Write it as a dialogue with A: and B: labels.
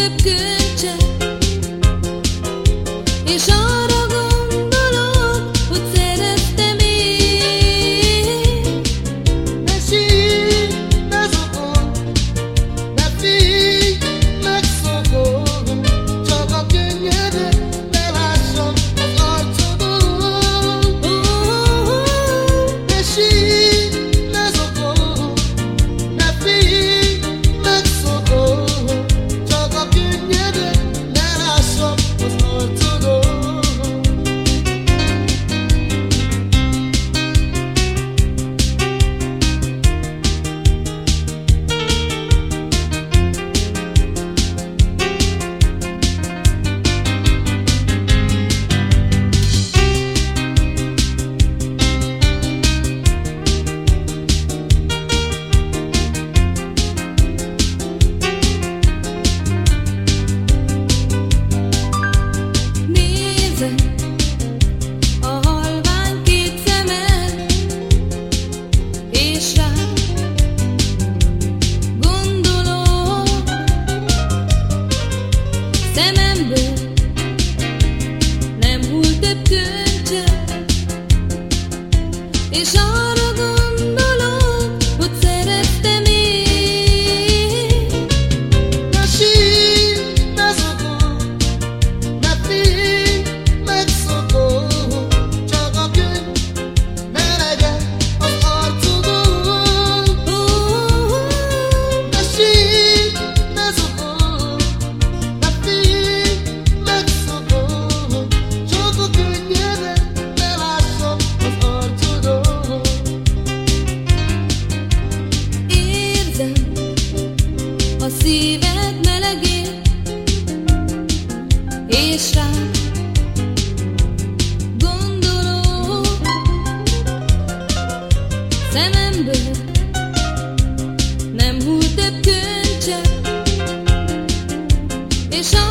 A: és a szíved melegét, és rá gondoló szememből, nem hult több könycsepp, és a